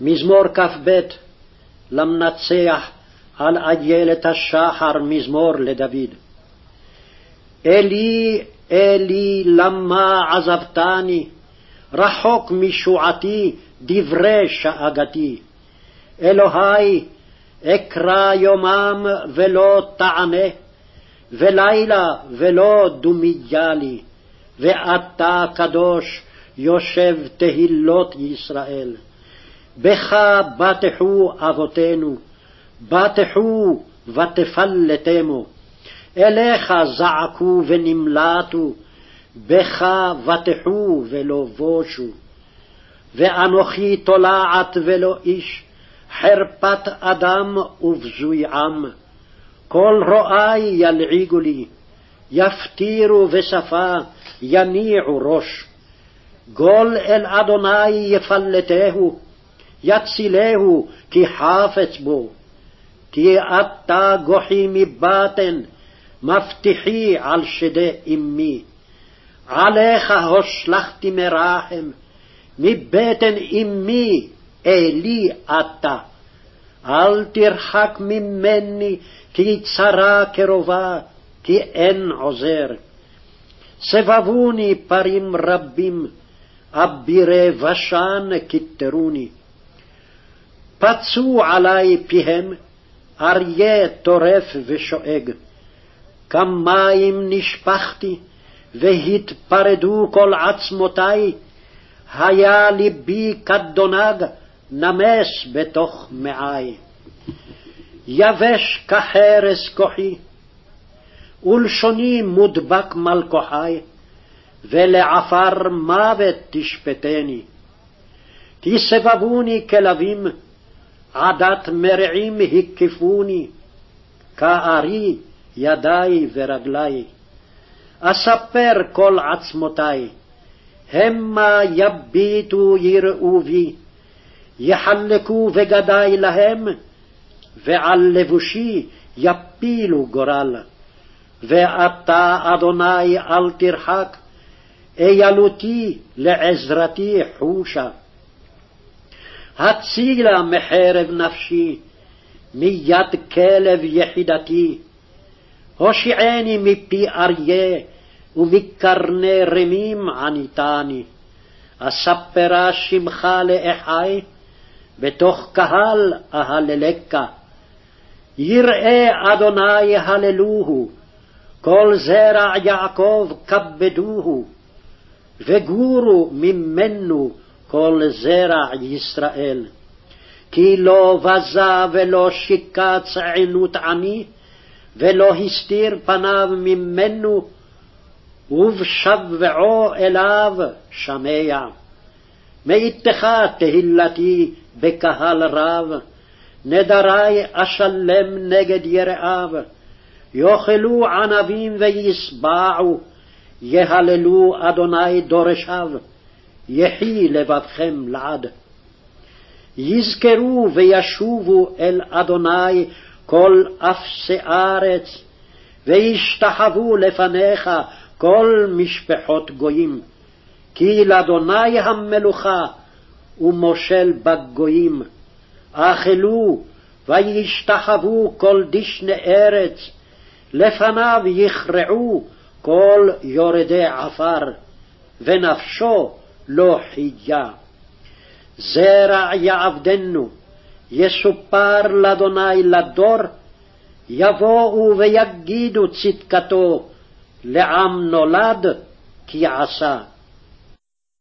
מזמור כ"ב למנצח על איילת השחר מזמור לדוד. אלי, אלי, למה עזבתני? רחוק משועתי דברי שאגתי. אלוהי, אקרא יומם ולא תענה, ולילה ולא דומיה לי, ואתה קדוש יושב תהילות ישראל. בך בטחו אבותינו, בטחו ותפלטמו. אליך זעקו ונמלטו, בך בטחו ולא בושו. ואנוכי תולעת ולא איש, חרפת אדם ובזוי עם. כל רואי ילעיגו לי, יפטירו בשפה, יניעו ראש. גול אל אדוני יפלטהו, יצילהו כי חפץ בו. כי אתה גוחי מבטן, מבטיחי על שדי אמי. עליך הושלכתי מרחם, מבטן אמי אלי אתה. אל תרחק ממני, כי צרה קרובה, כי אין עוזר. סבבוני פרים רבים, אבירי בשן כתרוני. פצו עלי פיהם, אריה טורף ושואג. כמים נשפכתי, והתפרדו כל עצמותי, היה ליבי כדונג, נמס בתוך מעי. יבש כחרס כוחי, ולשוני מודבק מלקוחי, ולעפר מוות תשפטני. תסבבוני כלבים, עדת מרעים הקיפוני, כארי ידי ורגלי. אספר כל עצמותי, המה יביטו יראו בי, יחלקו בגדי להם, ועל לבושי יפילו גורל. ואתה, אדוני, אל תרחק, איילותי לעזרתי חושה. הצילה מחרב נפשי, מיד כלב יחידתי. הושיעני מפי אריה, ומקרני רמים עניתני. אספרה שמך לאחי, בתוך קהל אהללך. יראה אדוני הללוהו, כל זרע יעקב כבדוהו, וגורו ממנו כל זרע ישראל. כי לא בזה ולא שיקץ עינות עני, ולא הסתיר פניו ממנו, ובשבעו אליו שמע. מאיתך תהילתי בקהל רב, נדרי אשלם נגד יראיו, יאכלו ענבים וישבעו, יהללו אדוני דורשיו, יחי לבבכם לעד. יזכרו וישובו אל אדוני כל אפסי ארץ, וישתחוו לפניך כל משפחות גויים. כי לאדוני המלוכה ומושל בגויים. אכלו וישתחוו כל דשני ארץ, לפניו יכרעו כל יורדי עפר, ונפשו לא חייה. זרע יעבדנו, יסופר לאדוני לדור, יבואו ויגידו צדקתו, לעם נולד כי עשה.